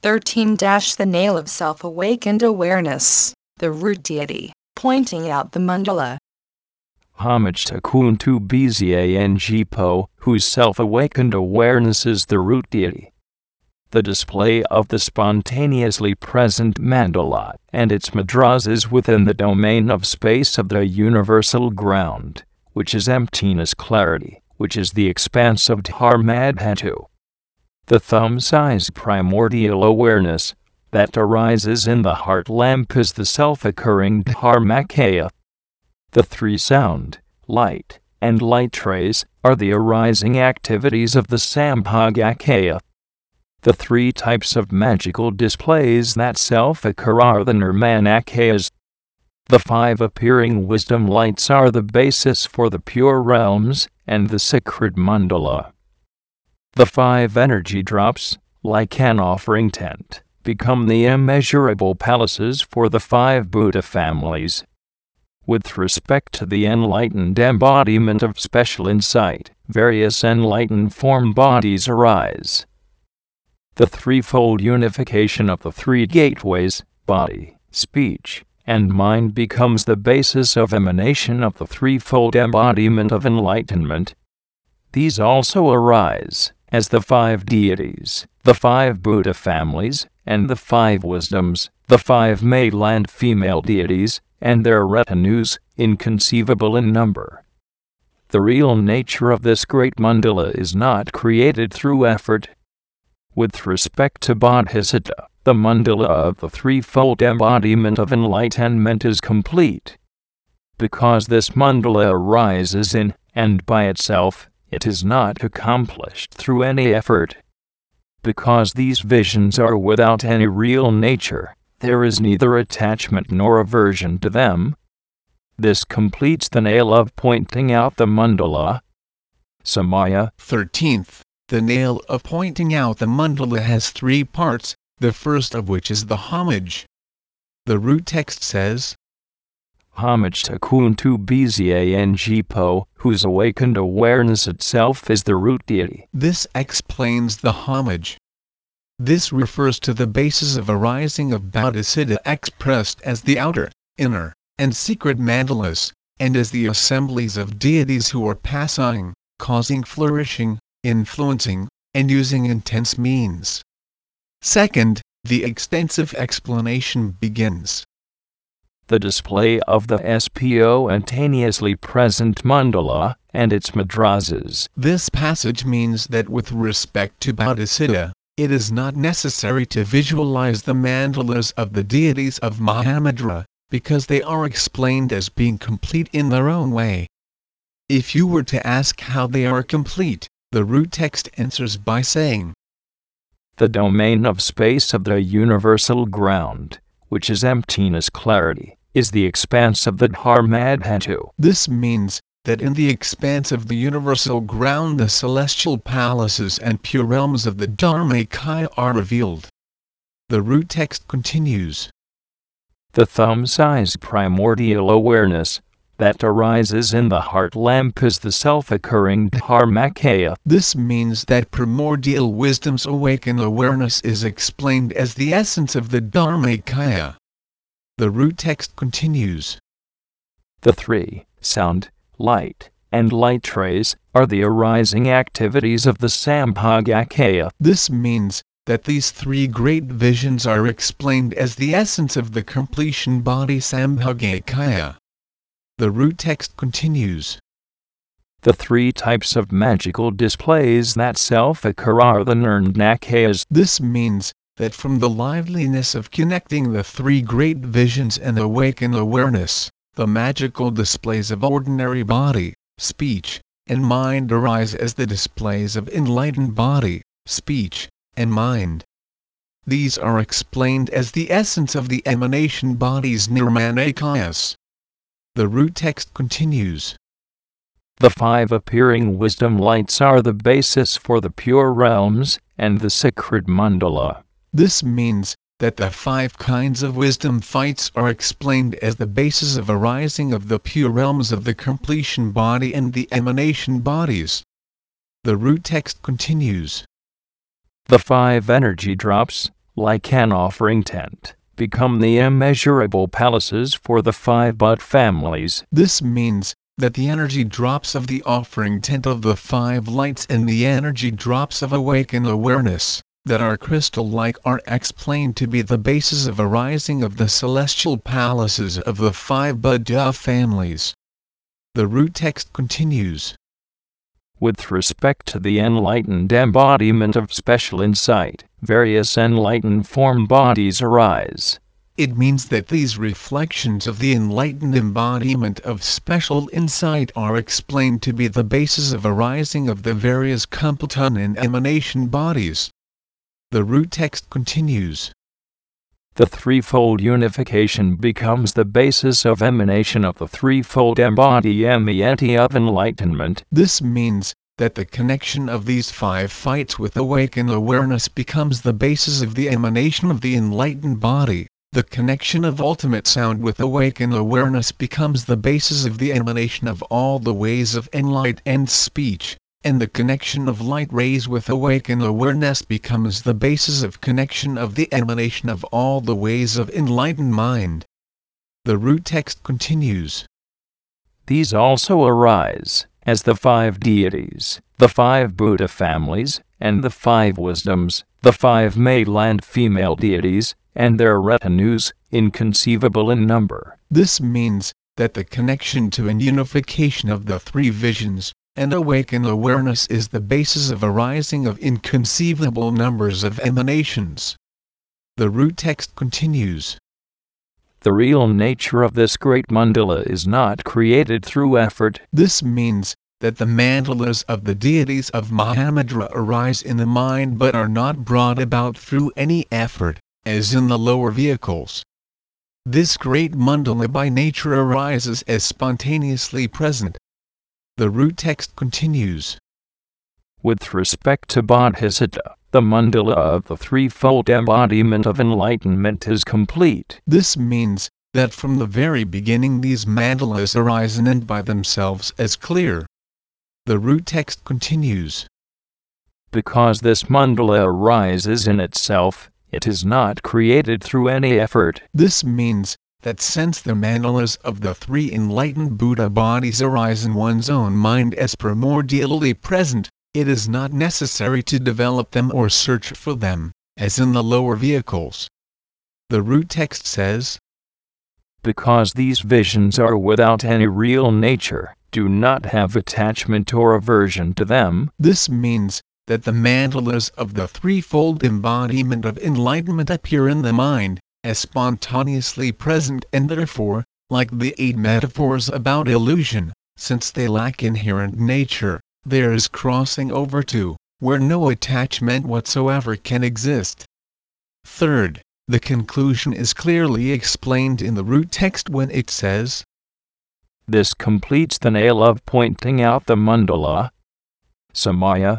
13 The nail of self awakened awareness, the root deity, pointing out the mandala. Homage to Kuntu Po, whose self awakened awareness is the root deity. The display of the spontaneously present mandala and its mudras is within the domain of space of the universal ground, which is emptiness clarity, which is the expanse of Dharmadhatu the thumb size primordial awareness that arises in the heart lamp is the self occurring Dharmakaya. The three sound, light, and light rays are the arising activities of the Sambhogakaya. The three types of magical displays that self occur are the Nirmanakayas. The five appearing wisdom lights are the basis for the pure realms and the sacred mandala. The five energy drops, like an offering tent, become the immeasurable palaces for the five Buddha families. With respect to the enlightened embodiment of special insight, various enlightened form bodies arise. The threefold unification of the three gateways body, speech, and mind becomes the basis of emanation of the threefold embodiment of enlightenment. These also arise as the five deities, the five Buddha families, and the five wisdoms, the five male and female deities, and their retinues, inconceivable in number. The real nature of this great mandala is not created through effort. With respect to Bodhisattva, the mandala of the threefold embodiment of enlightenment is complete. Because this mandala arises in and by itself, it is not accomplished through any effort. Because these visions are without any real nature, there is neither attachment nor aversion to them. This completes the nail of pointing out the mandala. Samaya 13th. The nail of pointing out the mandala has three parts, the first of which is the homage. The root text says, homage to Kuntu Po, whose awakened awareness itself is the root deity. This explains the homage. This refers to the basis of arising of Bodhisattva expressed as the outer, inner, and secret mandalas, and as the assemblies of deities who are passing, causing flourishing, influencing, and using intense means. Second, the extensive explanation begins the display of the spontaneously present mandala and its madrasas. This passage means that with respect to Bodhisattva, it is not necessary to visualize the mandalas of the deities of Mahamudra, because they are explained as being complete in their own way. If you were to ask how they are complete, the root text answers by saying, The domain of space of the universal ground, which is emptiness clarity, is the expanse of the Dharmadhatu. This means that in the expanse of the universal ground the celestial palaces and pure realms of the Dharmakaya are revealed. The root text continues. The thumb-sized primordial awareness that arises in the heart lamp is the self-occurring Dharmakaya. This means that primordial wisdom's awakened awareness is explained as the essence of the Dharmakaya. The root text continues. The three, sound, light, and light rays, are the arising activities of the Sambhogakaya. This means that these three great visions are explained as the essence of the completion body Sambhogakaya. The root text continues. The three types of magical displays that self occur are the Nirmanakayas. This means that from the liveliness of connecting the three great visions and awaken awareness, the magical displays of ordinary body, speech, and mind arise as the displays of enlightened body, speech, and mind. These are explained as the essence of the emanation bodies Nirmanakayas. The root text continues. The five appearing wisdom lights are the basis for the pure realms and the sacred mandala. This means that the five kinds of wisdom lights are explained as the basis of arising of the pure realms of the completion body and the emanation bodies. The root text continues. The five energy drops, like an offering tent, become the immeasurable palaces for the five Buddha families. This means that the energy drops of the offering tent of the five lights and the energy drops of awakened awareness that are crystal-like are explained to be the basis of arising of the celestial palaces of the five Buddha families. The root text continues. With respect to the enlightened embodiment of special insight, various enlightened form bodies arise. It means that these reflections of the enlightened embodiment of special insight are explained to be the basis of arising of the various Kumpalton and emanation bodies. The root text continues. The threefold unification becomes the basis of emanation of the threefold embodiment of enlightenment. This means that the connection of these five lights with awakened awareness becomes the basis of the emanation of the enlightened body. The connection of ultimate sound with awakened awareness becomes the basis of the emanation of all the ways of enlightened speech and the connection of light rays with awakened awareness becomes the basis of connection of the emanation of all the ways of enlightened mind. The root text continues. These also arise as the five deities, the five Buddha families, and the five wisdoms, the five male and female deities, and their retinues, inconceivable in number. This means that the connection to and unification of the three visions, and awakened awareness is the basis of arising of inconceivable numbers of emanations. The root text continues. The real nature of this great mandala is not created through effort. This means that the mandalas of the deities of Mahamudra arise in the mind but are not brought about through any effort, as in the lower vehicles. This great mandala by nature arises as spontaneously present, the root text continues. With respect to Bodhisattva, the mandala of the threefold embodiment of enlightenment is complete. This means that from the very beginning these mandalas arise and end by themselves as clear. The root text continues. Because this mandala arises in itself, it is not created through any effort. This means that since the mandalas of the three enlightened Buddha bodies arise in one's own mind as primordially present, it is not necessary to develop them or search for them, as in the lower vehicles. The root text says, Because these visions are without any real nature, do not have attachment or aversion to them. This means that the mandalas of the threefold embodiment of enlightenment appear in the mind, as spontaneously present and therefore, like the eight metaphors about illusion, since they lack inherent nature, there is crossing over to, where no attachment whatsoever can exist. Third, the conclusion is clearly explained in the root text when it says, This completes the nail of pointing out the mandala. Samaya,